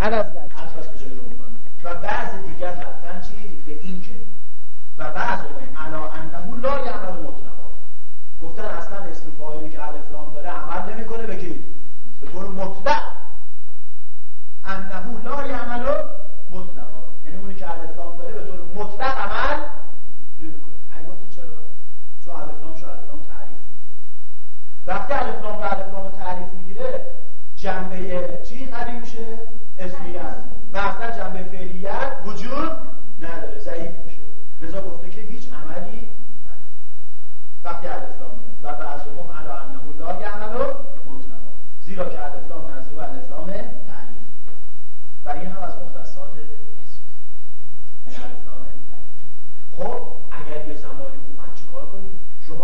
عرض از به جای و بعض دیگر رفتن چی؟ به این که. و بعض علا انه لا یعمل مطلقا. گفتن اصلا اسم فاعلی که الف لام داره عمل نمی‌کنه به کی به طور مطلق. انه لا یعمل مطلقا. یعنی اونی که الف لام داره به طور مطلق عمل نمی‌کنه. ای گفتی چرا؟ چون الف لام شو الف لام تعریف. وقتی الف لام رو الف لام تعریف می‌گیره جنبه چی قوی میشه اسمیت و اصلا جنبه فعلیت وجود نداره ضعیف میشه لذا گفته که هیچ عملی وقتی الف لام و بعضهم علی انه لا یعمل مطلقا زیرا که الف لام نزدیک و الف لام تعریف و این هم از مختصات اسم یعنی الف لام خب اگر یه زمانی من چیکار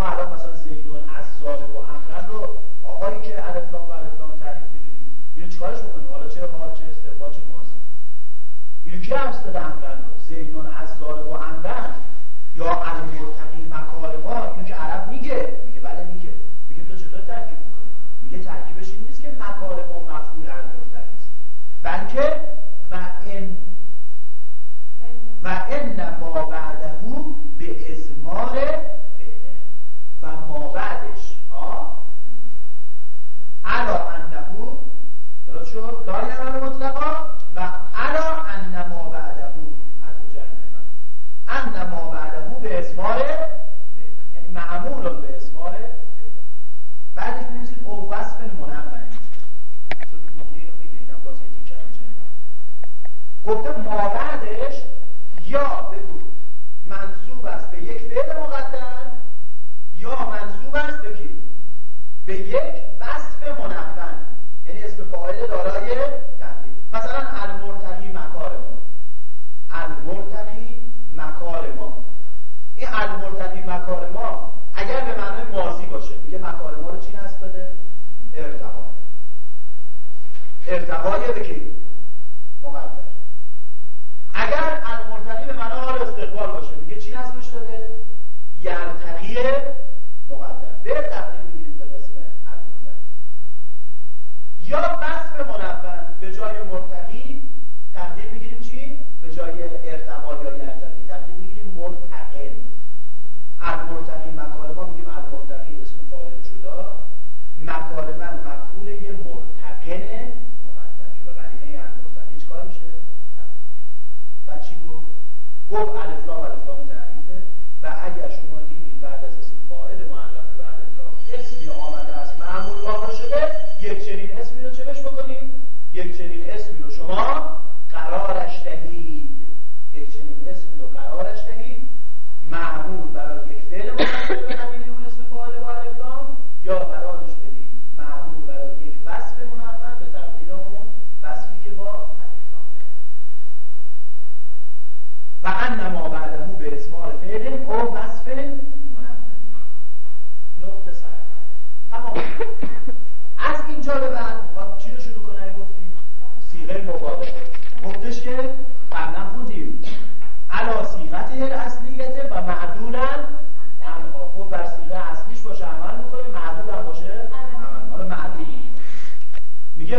شما الان مثلا زیدون از ظالب و امرن رو آقایی که الف لام و الف لام تعریف می‌دونید اینو چیکارش بکنیم؟ حالا چه حال چه استقبال چه ماضی اینو کی داده امرن رو زیدون از ظالب و امرن یا المرتقی مکار ما اینو که عرب میگه میگه بله میگه میگه تو چطور ترکیب می‌کنی؟ میگه ترکیبش این نیست که مکار ما مفعول المرتقی است بلکه و ان و ان ما بعده به ازمار فعله و ما بعدش ها علا انه درست شد لا مطلقا و علا ان ما بعده از ان ما بعده به ازمار یعنی معمول به ازمار بعدش بنویسید او وصف تیکر گفته ما بعدش یا بگو منصوب است به یک فعل مقدر یا منصوب است به کی؟ به یک وصف منون یعنی اسم فاعل دارای تنبیه مثلا المرتقی مکار ما المرتقی مکار ما المرتقی مکار ما اگر به معنای ماضی باشه میگه مکار ما رو چی نصب داده ارتقا. ارتقای به کی؟ مقدر. اگر المرتقی به معنای حال استقبال باشه میگه چی نصبش داده یرتقی مقدر به تقدیم می‌گیریم به قسم المرتقی یا وصف منون به جای مرتقی تقدیم می‌گیریم چی به جای ارتقا یا یرتقی تقدیم می‌گیریم مرتقل المرتقی مکار ما میگیم المرتقی اسم فاعل جدا مکار من مکول یه مرتقل مقدر که به قرینه المرتقی چیکار میشه و چی گفت گفت الف لام الف لام تعریفه و اگر شما دیدید بعد از اسم فاعل معرف به الف لام اسمی آمده است معمول واقع شده یک چنین اسمی رو چه بش بکنید یک چنین اسمی رو شما قرارش دهید یک چنین اسمی رو قرارش دهید معمول برای یک فعل مقدر به قبیل اون اسم فاعل با الف لام یا قرارش بدید معمول برای یک وصف منون به تقدیر اون وصفی که با الف لامه و انما بعده به اسمار فعل او وصف نقطه سر تمام از اینجا به بعد می‌خواد چی رو شروع کنه گفتی سیغه مبالغه گفتش که قبلا خوندیم علا سیغت اصلیته و معدولا انها خب بر سیغه اصلیش باشه عمل می‌کنه معدول هم باشه عمل حالا معدول میگه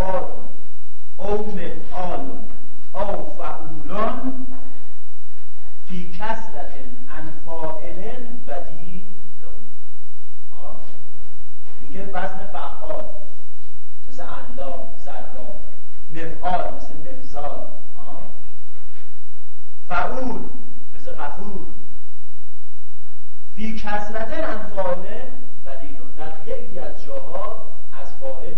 فعال او مفعال او فعولان فی کسرت ان فاعل بدیل میگه وزن فعال مثل انلا زرا مفعال مثل مفزال. فعول مثل غفور. فی کسرت ان فاعل بدیل در خیلی از جاها از فاعل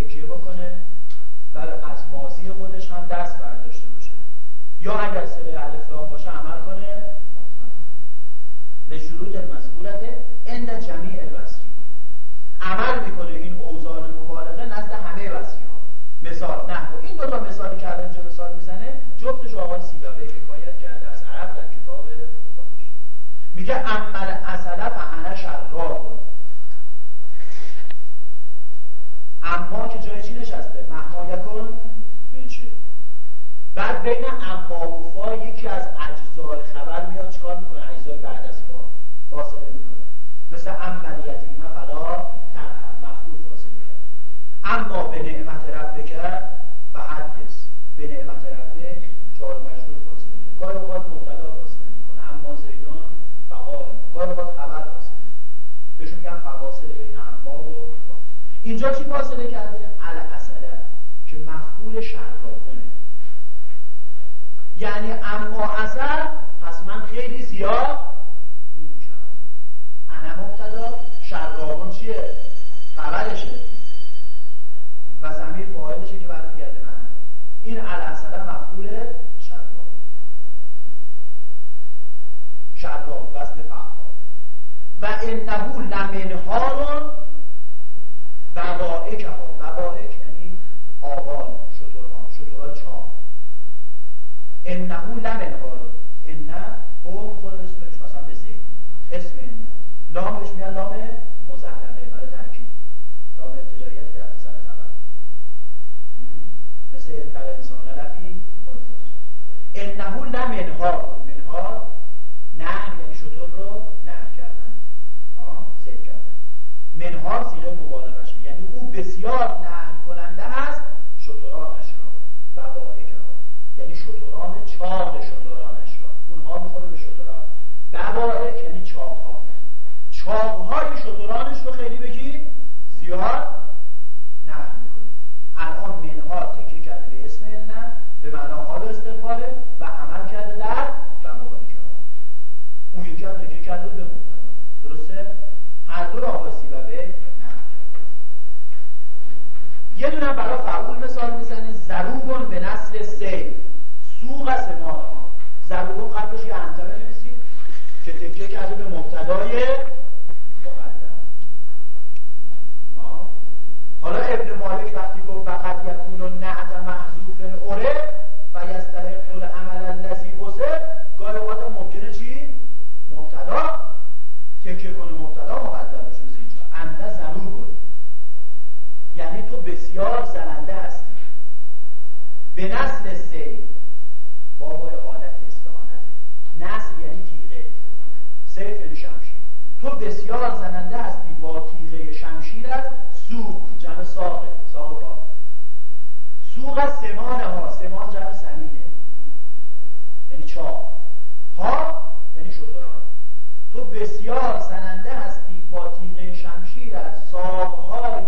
تکیه بکنه و از ماضی خودش هم دست برداشته باشه. یا اگر صله الفلام باشه عمل کنه. به شروط المذکورت اند جمیع الوسری عمل می‌کنه این اوزار مبالغه نزد همه وسری ها مثال نه خب این دو تا مثالی که الان مثال می‌زنه جفتش آقای سیلاوی حکایت کرده از عرب در کتاب خودش. میگه بین اما و فا یکی از اجزای خبر میاد چکار می‌کنه؟ اجزای بعد از فا فاصله می‌کنه. مثل ام یتیم فلا مفعول فاصله می‌کنه. اما به نعمت رب بکر و حدث به نعمت رب چهار مجرور فاصله می‌کنه. گاهی اوقات مبتدا فاصله می‌کنه. اما زیدان فقال قائم گاهی اوقات خبر فاصله می‌کنه. بهشون میگن فواصل بین اما و فا اینجا چی فاصله کرد؟ یعنی اما اثر پس من خیلی زیاد میدوشم از اون انا مبتدا شرابون چیه؟ خبرشه. و زمین فاعلشه که برد بگرده من این الاثر مفعول شراب. شراب وزن فعال. و انه لمنهاران. لمنهار منهار نه یعنی شطور رو نه کردن. زید کردن. منهار سیغه مبالغه یعنی او بسیار نه کننده است شطورانش را بوائک را. یعنی شطوران چاق شطورانش را. اونها می‌خوره به شطوران. بوائک یعنی چاق ها چاق های شطورانش رو خیلی بگی زیاد نه می‌کنه الان منهار تکیه کرده به اسم نه به معنا حال استقباله و عمل کرده در بوائک ها اون یکی هم تکیه کرده به مبتدا درسته هر دو را و به یه دونه برای فعول مثال می‌زنه ضروبون به نسل سیف سوق از ها ضروبون قبلش یه انتمه بنویسید که تکیه کرده به مبتدای مقدم. حالا ابن مالک وقتی گفت فقط یکون و نعت محذوف اوره و یستحق العمل الذی بسه گاهی اوقات ممکنه چی؟ مبتدا. تکیه کنه مبتدا مقدم بشه اینجا انده ضرور یعنی تو بسیار نسل سیف بابای حالت استعانته. نسل یعنی تیغه. سیف یعنی شمشیر. تو بسیار زننده هستی با تیغه شمشیرت سوق جمع ساقه ساق با سوق سمان ها. سمان جمع سمینه یعنی چاق. ها یعنی شطران تو بسیار زننده هستی با تیغه شمشیرت ساقهای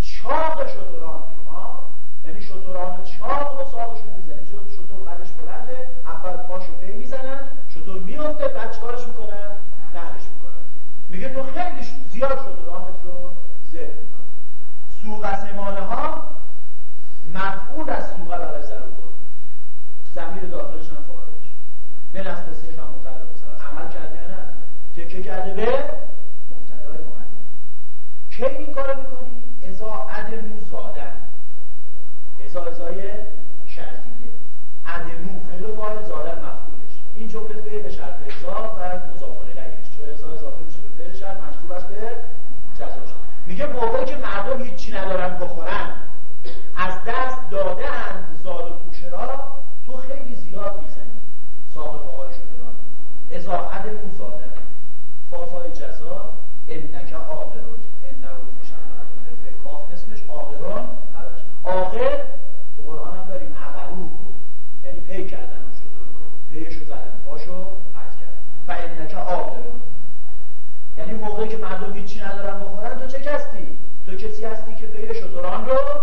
چاق شطوران ها یعنی چاق و ساقشون می‌زنی چون شطور قدش بلنده اول پاشو پی می‌زنن شطور میفته بعد چکارش می‌کنن؟ نهرش می‌کنن. میگه تو خیلی زیاد شطورانت رو ذهن می‌کنه سوق سمانه ها مفعول از سوقه برای ضرور زمیر داخلش هم فارج به نسل سیف هم متعلق عمل کرده نه تکه کرده به مبتدای مقدم کی این کارو می‌کنی ازا عدمو زادن ازا ازای شرطیه عدمو فعل و فاعل زادن مفعولش این جمله فعل شرط ازا و مضاف الیهش چون ازا اضافه میشه به فعل شرط منصوب است به جزاش میگه موقعی که مردم هیچی ندارن بخورن از دست داده اند زاد و توشه را تو خیلی زیاد می‌زنی. صاحب هایشون دارن ازا عدمو زادن فافای جزا انک آقرون. مشمرتون به کاف اسمش آقرون. آقر تو قرآن هم داریم عقرو یعنی پی کردن اون شطور رو پیشو زدن پاشو قطع کردن و انک آقرون یعنی موقعی که مردم هیچی ندارن بخورن تو چه کستی تو کسی هستی که پی شطوران رو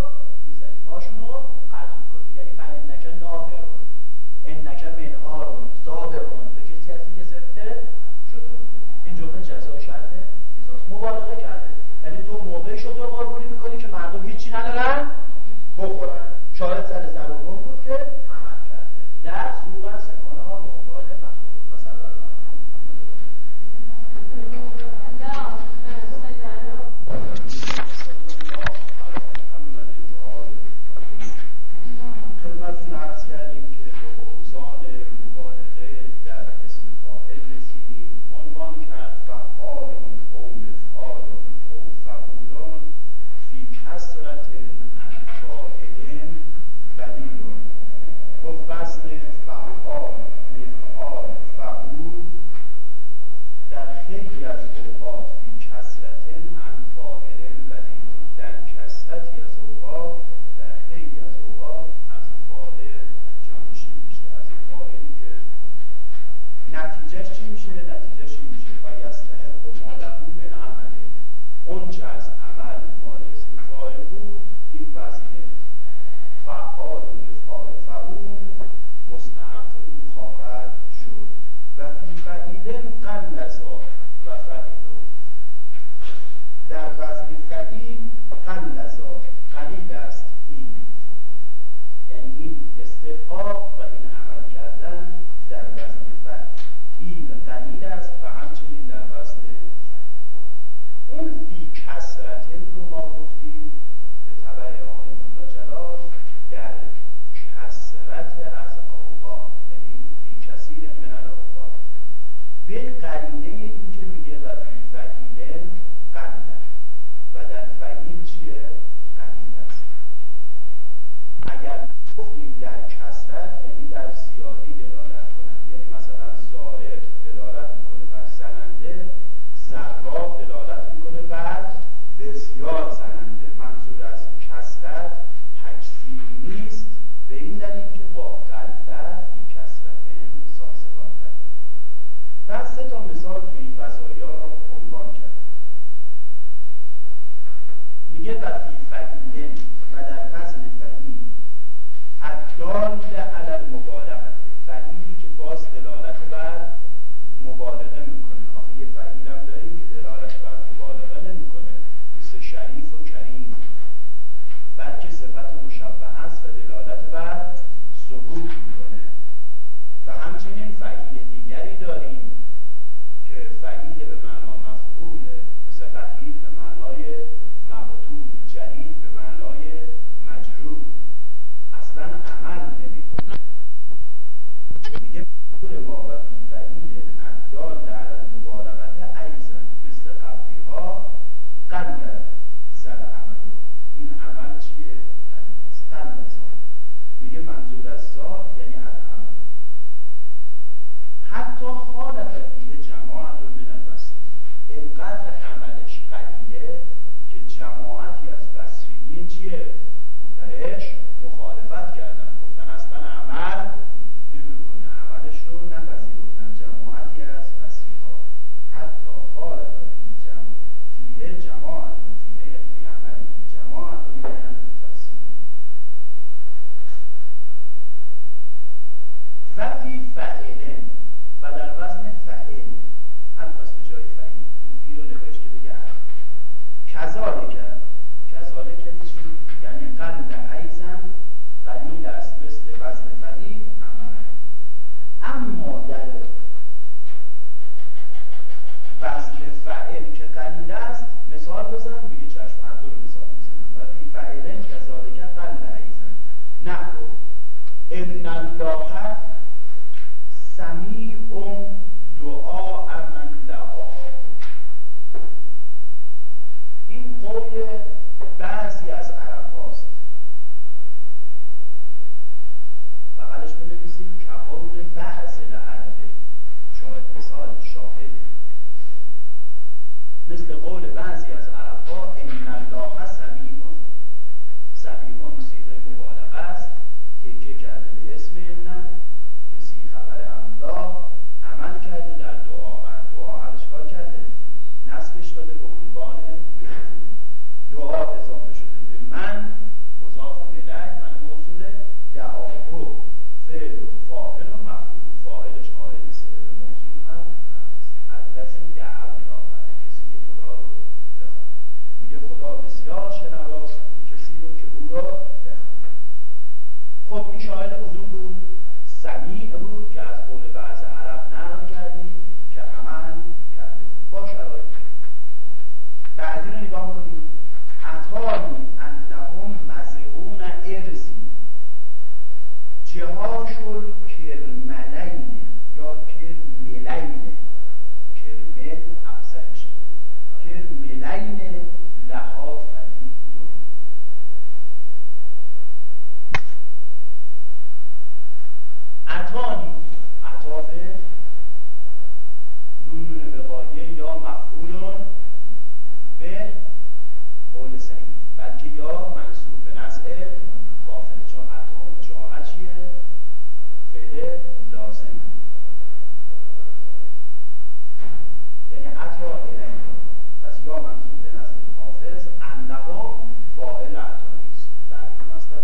النقام فاعل اعتانی است در مصدر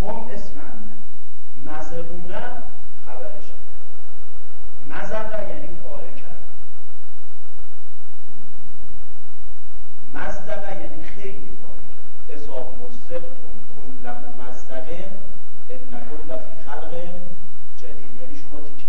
فاعل هم اسم مزغونه خبرش مزغه یعنی پاره کرد مزدقه یعنی خیلی پاره کرد اذا مزدقتون کل ممزدقه ان کل خلق جدید. یعنی شما تیکه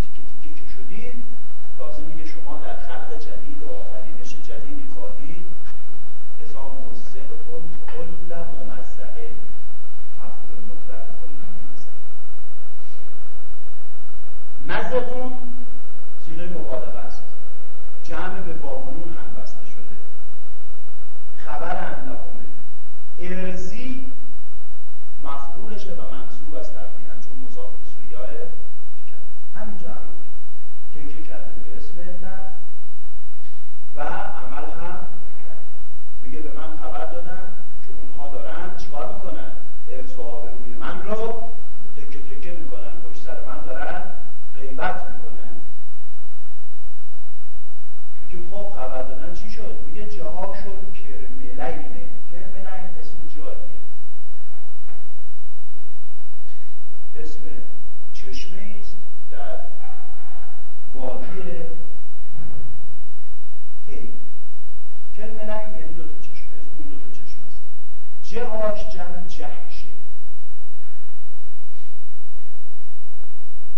کوچک میشه.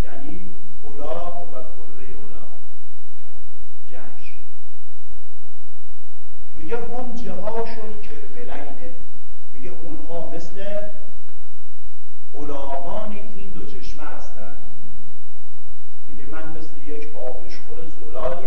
یعنی اولا خب و کره اولا. جهش میگه هم جهاشون کربلینه میگه اونها مثل اولاغانی این دو چشمه هستن. میگه من مثل یک آبشخور زلالی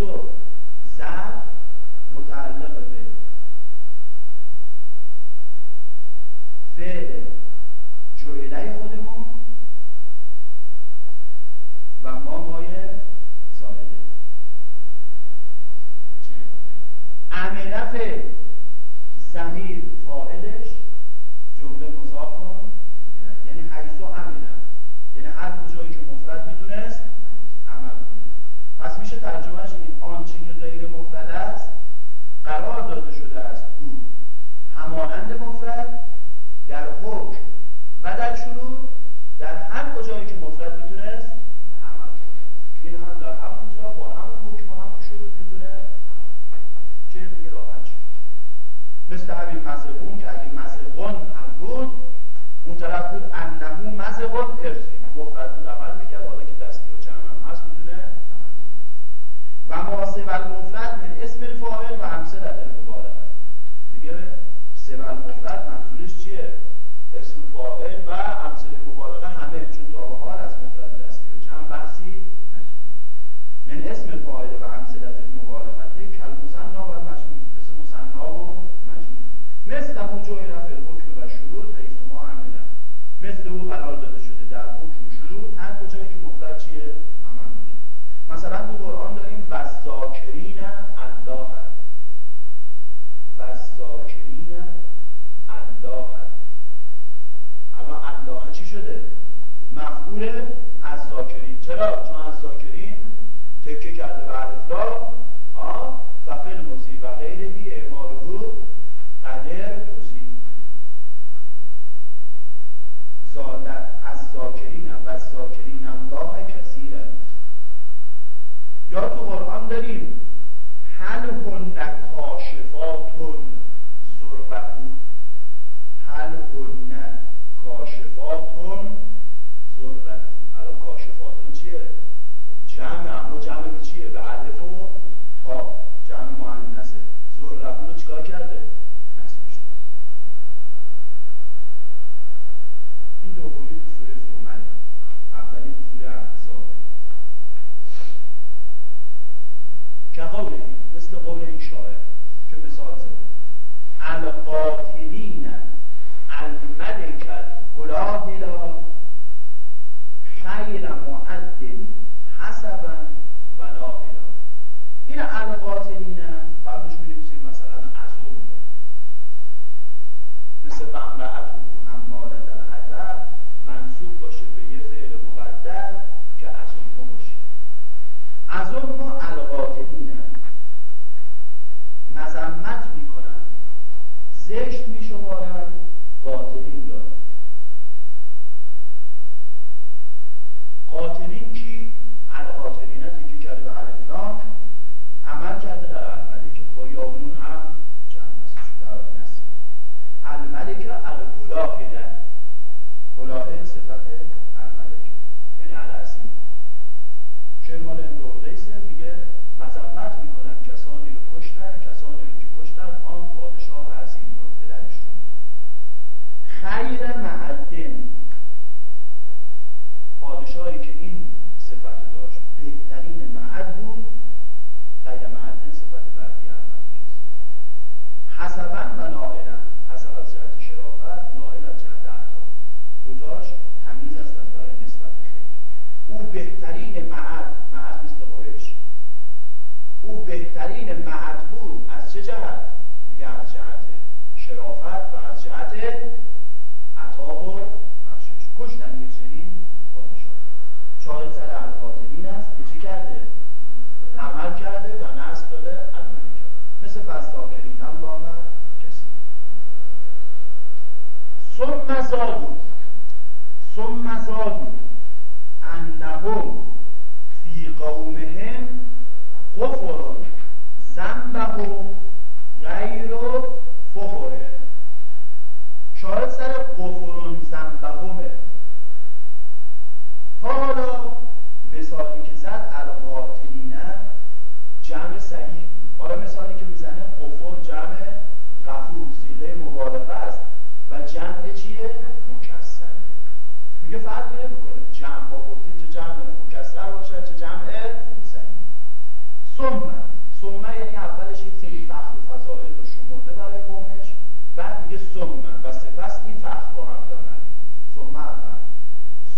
داریم ثم زادو ثم زادو انهم فی قومهم قفر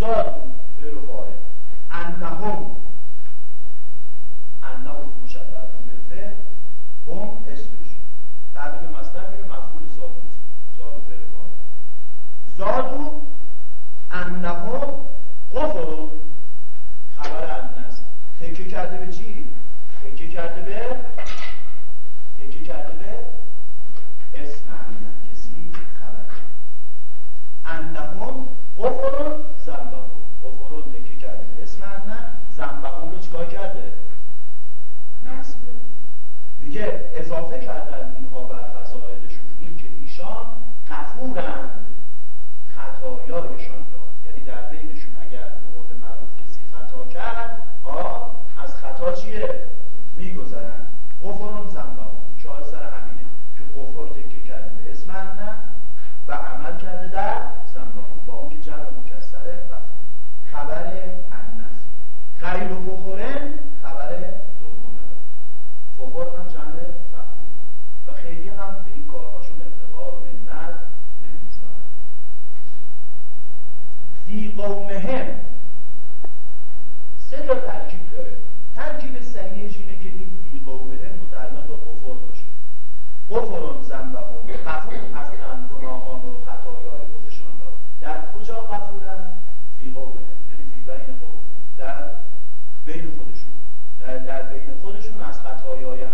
مصداد بود به روایه انهم انهم مشبهتون به فعل هم اسمش. تقریب مصدر میره مفعول زادو زادو به روایه زادو انهم قفرون خبر ان است. تکیه کرده به چی؟ تکیه کرده به تکیه کرده به اسم همین کسی خبر انهم قفرون که اضافه کردن اینها بر فضایلشون این که ایشان قفورن در بین خودشون در, بین خودشون از خطایای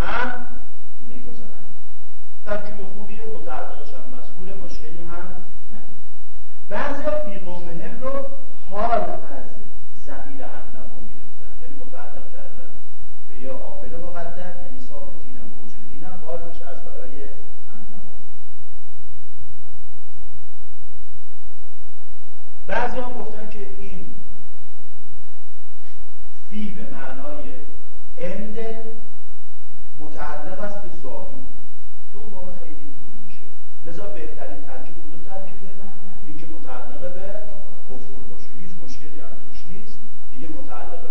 تعلق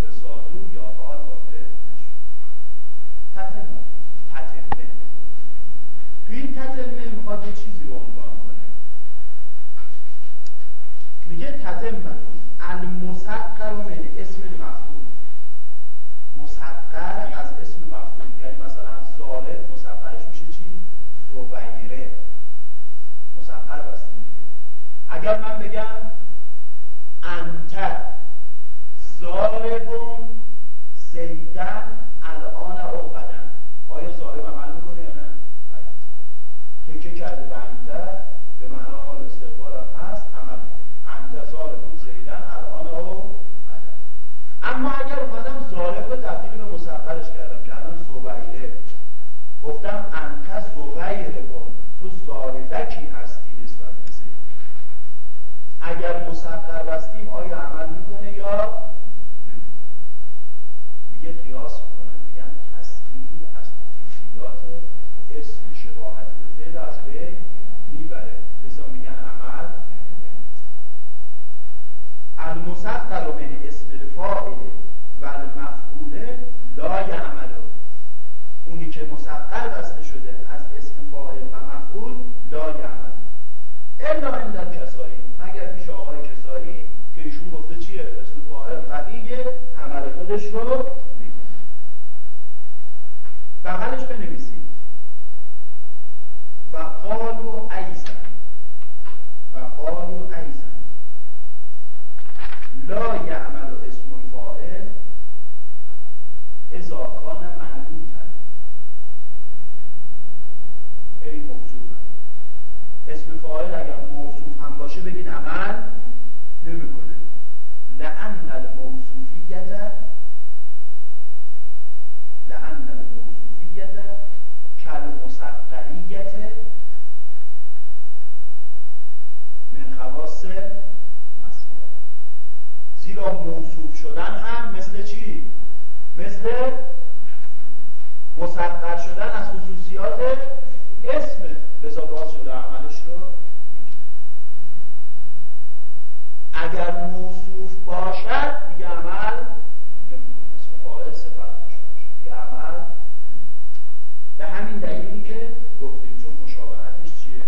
که مسقر بسته شده از اسم فاعل و مفعول لا یعمل الا عند کسایی مگر پیش آقای کساری که ایشون گفته چیه؟ اسم فاعل قویه عمل خودش رو بغلش بنویسید و قالو ایزن و قالو ایزن لا یعمل اسم الفاعل اذا کان منعوتا ای موصوف اسم فاعل اگر موصوف هم باشه بگید عمل نمی‌کنه لعن الموصوفیت لعن الموصوفیت کالمسقریت من خواص اسما زیرا موصوف شدن هم مثل چی؟ مثل مسقر شدن از خصوصیات اسم لذا باز شده عملش رو اگر موصوف باشد دیگه عمل نمی‌کنه اسم فاعل صفت دیگه عمل به همین دلیلی که گفتیم چون مشابهتش چیه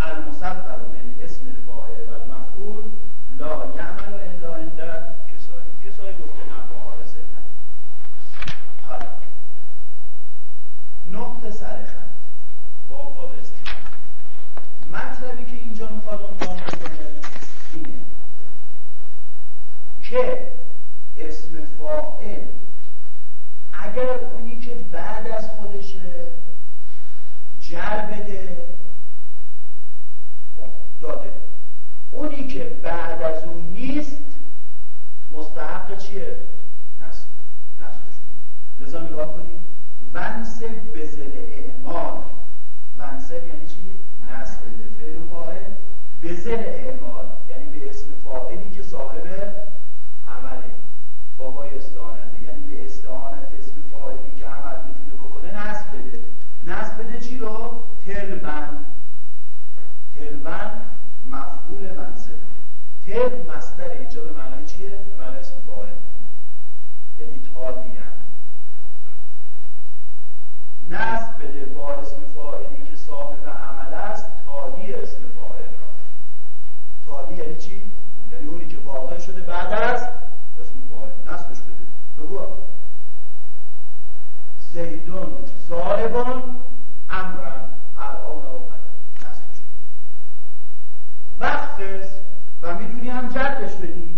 المصدر من اسم الفاعل و المفعول لا یعمل الا عند کسایی کسایی گفته نه معارضه نه حالا نقطه سر خط با باب مطلبی که اینجا می‌خواد عنوان بکنه اینه که اسم فاعل اگر اونی که بعد از خودشه جر بده خب داده اونی که بعد از اون نیست مستحق چیه؟ نصب نصبش لذا نگاه کنید. ونسب بزل اعمال. ونسب یعنی چی؟ نصب فعل فاعل. بزل اعمال. یعنی به اسم فاعلی که صاحب عمله. بابای استعانته. یعنی به استعانت اسم فاعلی که عمل می‌تونه بکنه نصب بده. نصب بده چی رو؟ تلبن تلبن مفعول منصب تل مصدر اینجا به معنای چیه؟ به معنای اسم فاعل یعنی تالیان نصب بده با اسم فاعلی که صاحب عمل است تالی اسم فاعل را تالی یعنی چی؟ یعنی اونی که واقع شده بعد از اسم فاعل نصبش بده بگو زاربان امرن الان و بده وقت و می‌تونی هم جدش بدی.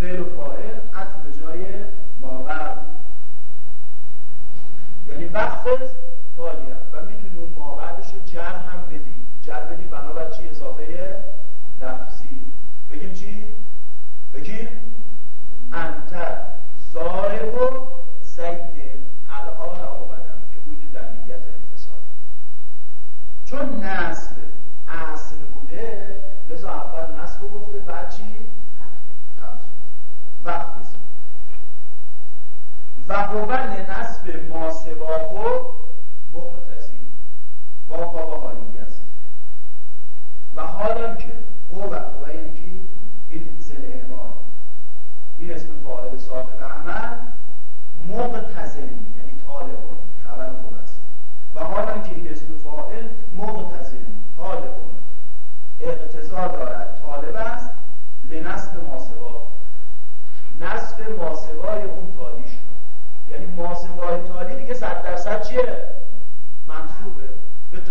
فعل و فاعل عطف به جای ماور یعنی وقت تالی و می‌تونی اون مابعدش رو جر هم بدی جر بدی بنابر چی اضافه لفظی بگیم چی؟ بگیم انت زارب و زید الان آقدم که بود در نیت انفصال چون نصب اصل بوده لذا اول نصب گفته بعد چی؟ وقت بزید و نصب ما سواهو مقتضی. واقع حالی است. و حالا که هو و یعنی که این زل اعمال. این اسم فاعل صاحب عمل مقتضی یعنی طالبون خبر خوب است. و حالا که این اسم فاعل مقتضی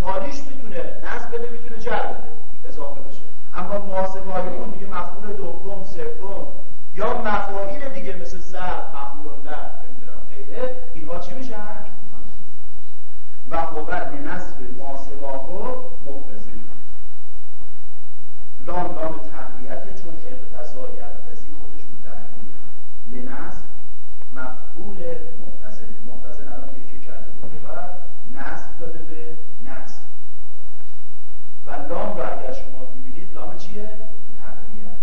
مالیش می‌تونه نصب بده می‌تونه جر بده اضافه بشه. اما محاسب اون دیگه مفعول دوم سوم یا مفاعیل دیگه مثل زر مفعول در نمی‌دونم غیره اینها چی میشن؟ و قوت نصب محاسب ها مختصی لام لام تقویت چون که اقتضای اقتضی خودش متحقیه لنصب مفعول مختصر مختصر الان که کرده بود و نصب داده به نصب و لام رو اگر شما می‌بینید لام چیه؟ تقویت.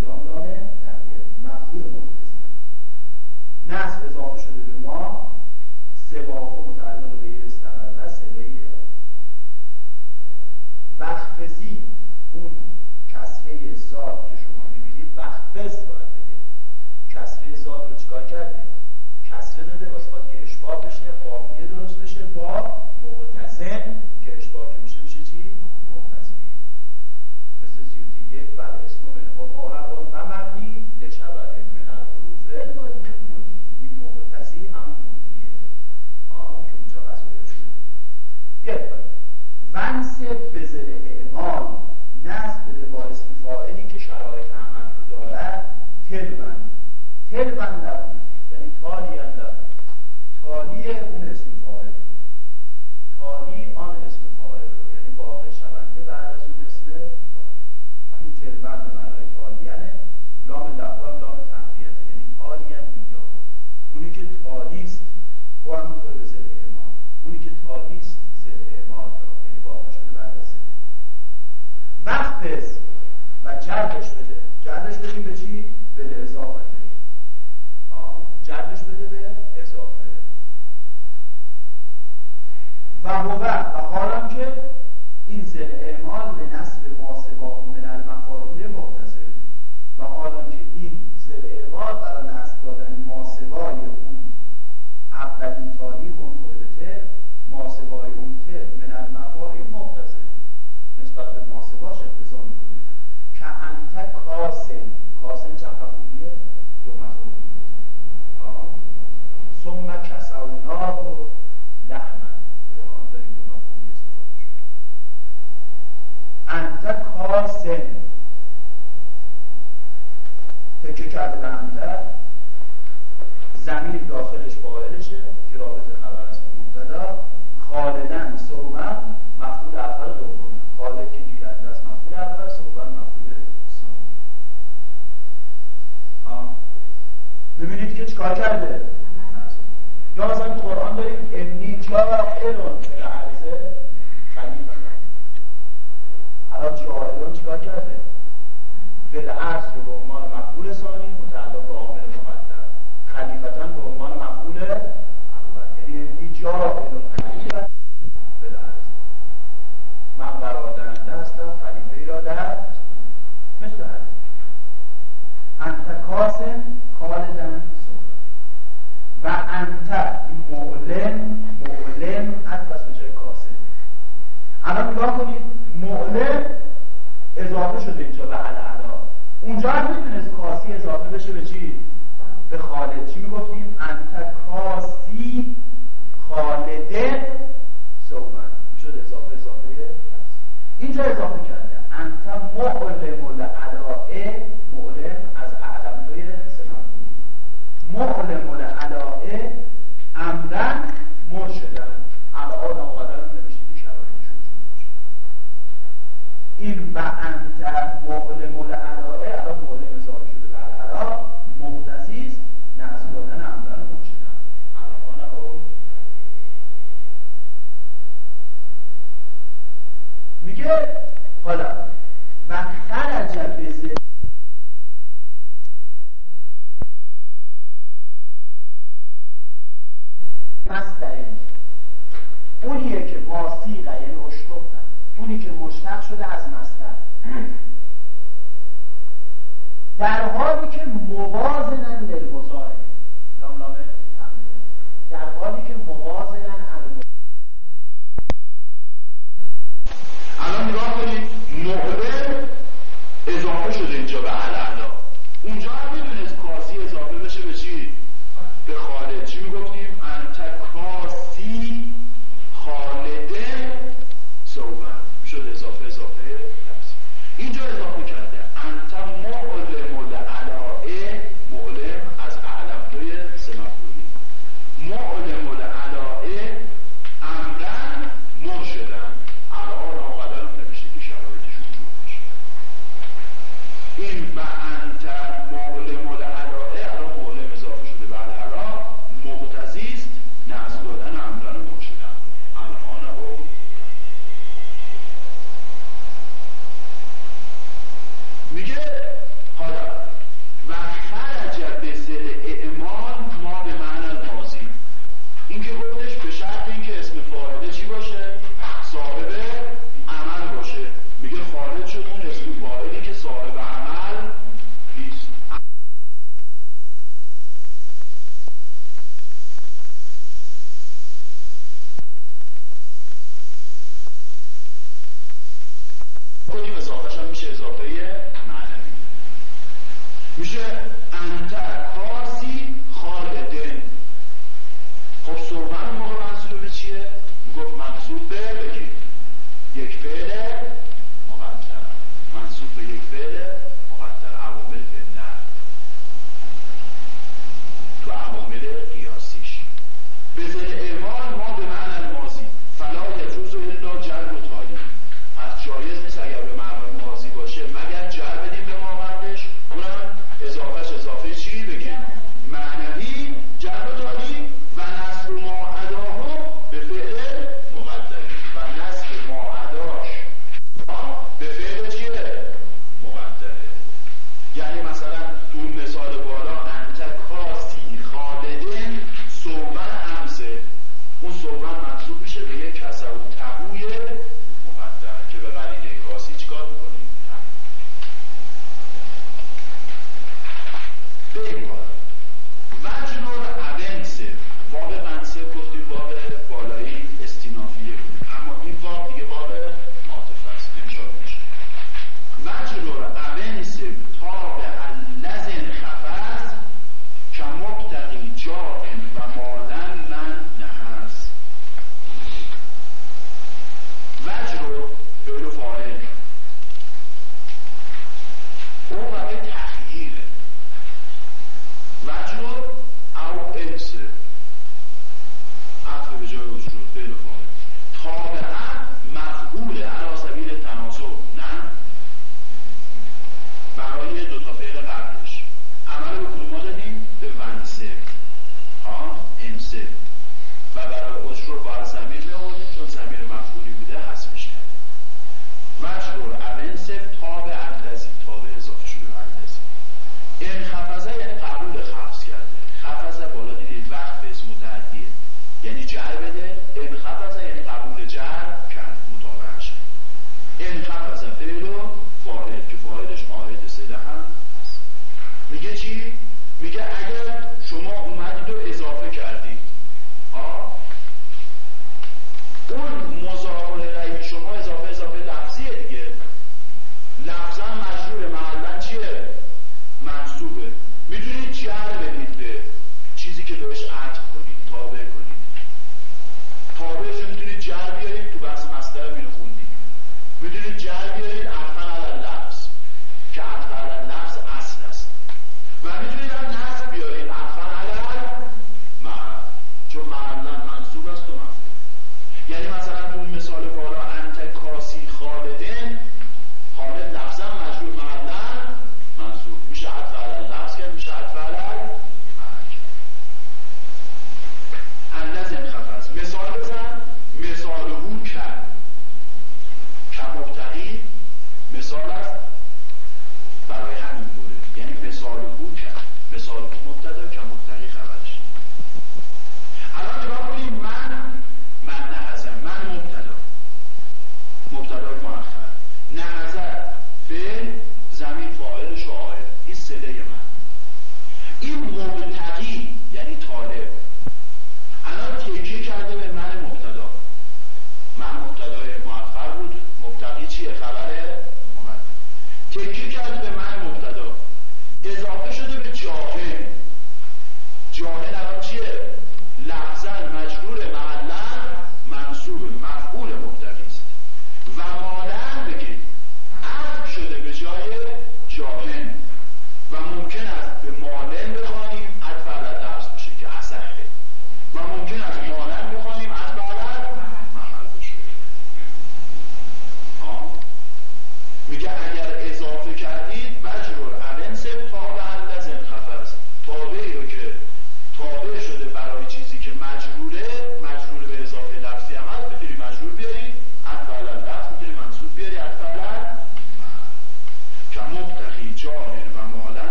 لام لام تقویت. مفعول مقتضی نصب اضافه شده به ما. سواه متعلق به یه استقرده سله وقفزی. اون کسره ذات که شما می‌بینید وقفز باید بگه. کسره ذات رو چیکار کرده؟ کسره داده واسه که اشباه بشه قافیه درست بشه با معتزن که اشباه که میشه میشه چی معتزن مثل سیوتی یک بر اسم منها معربان و مبنی لشبه من الحروف این معتزی هم مبنیه آه که اونجا قضایه شده بیاید ونصب به زل اعمال نصب بده با اسم فاعلی که شرایط عمل رو دارد تلون تلون لبو یعنی تالی لبو تالی اون اسم فاعل رو تالی آن اسم فاعل رو یعنی واقع شونده بعد از اون اسم فاعل این تلون به معنای تالیانه لام لبو هم لام تنقیته یعنی تالیان بیداه اونی که تالیست او هم می‌خوره به زل اعمال اونی که تالیست زل اعمال رو یعنی واقع شده بعد از زل محفظ و جربش بده. جربش بدیم به چی؟ به اضافه. جربش بده به اضافه. و هو و حالا که این زل اعمال لنصب ماسباه من المفاعول مقتصر و حالا که این زل اعمال برای نصب دادن ماسبای اون اولین تالی منطقه به تر ماسبای اون تر من المفاعول مقتصر نسبت به محاسباش اقتضا می‌کنه که انت کاسن چند مفعولیه دو مفعولیه ثم کسوناه و لحمن قرآن داریم دو مفعولی استفاده شده انت کاسن. تکه کرده به انت. زمین داخلش فاعلشه که رابطه خبر است به مبتدا خالدن صوبن مفعول اول دوم خالد که گیرنده است مفعول اول صوبن مفعول ثانی ببینید که کرده یا مثلا تو قرآن داریم انی جاعلون به عرضه خلیفه. الان جاعلون چیکار کرده؟ فعل عرض رو به عنوان مفعول ثانی متعلق به عامل مقدم. خلیفتن به عنوان مفعول اول یعنی انی جاعلون خلیفه فعل عرض من قرار دهنده هستم خلیفه ای را در مثل انت کاسم خالدن انت معلم معلم عطف به جای کاسم الان نگاه کنید معلم اضافه شده اینجا به علا اونجا هم می‌تونست کاسی اضافه بشه به چی؟ به خالد. چی می‌گفتیم؟ انت کاسی خالدن صوبن شد اضافه اضافه اینجا اضافه کرده. انت معلم العلائه معلم از اعلم توی سنافوری معلم العلائه امرن مرشدن الان آقادر نمیشید شرایطشون باشه این و انت معلم العلائه الان معلم اضافه شده به العلا مقتضی است نصب دادن امرن مرشدن الان او میگه حالا و خرج به مسترین اونیه که ماسیقه یعنی اشتقه اونی که مشتق شده از مستر در حالی که موازنن للمزاره لام لام در حالی که موازنن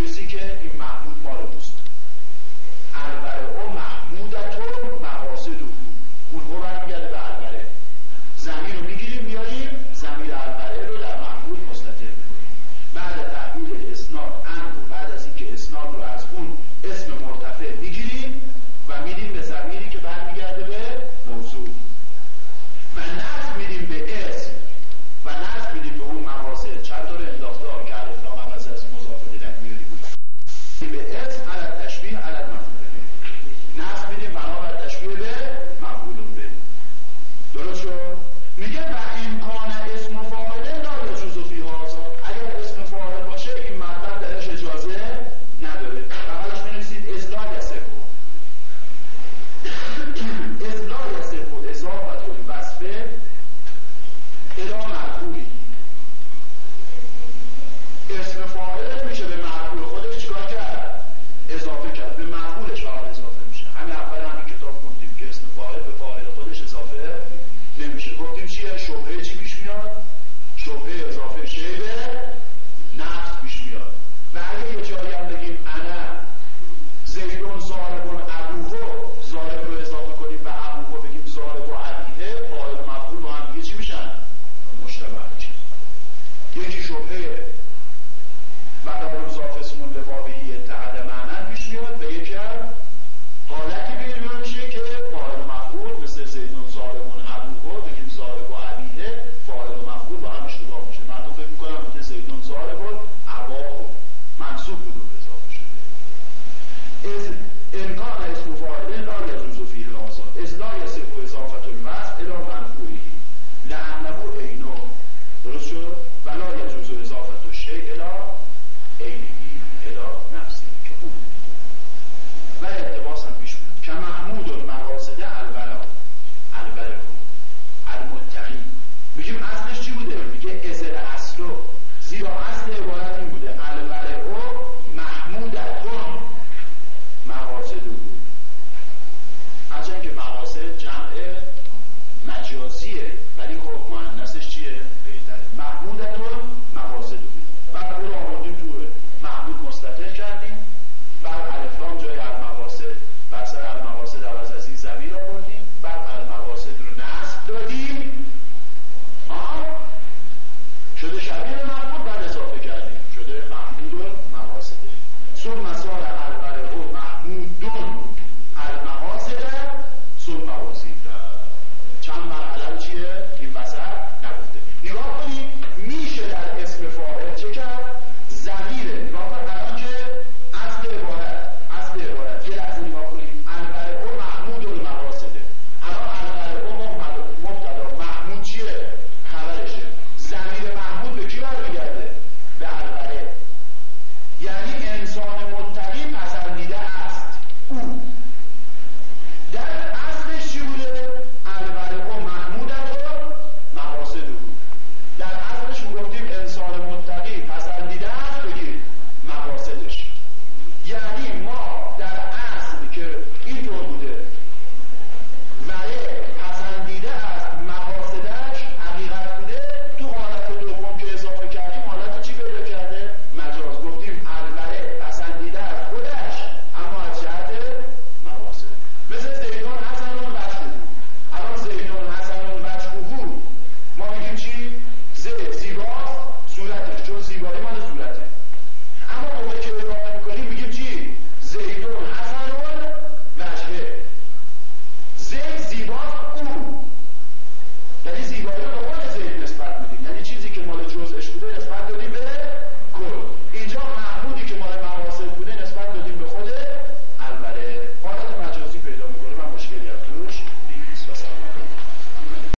جزی که این معبود ما رو